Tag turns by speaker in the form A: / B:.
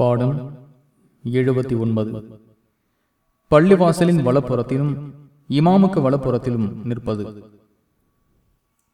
A: பாடம் எழுபத்தி ஒன்பது. பள்ளிவாசலின் வலப்புறத்திலும் இமாமுக்கு வலப்புறத்திலும் நிற்பது.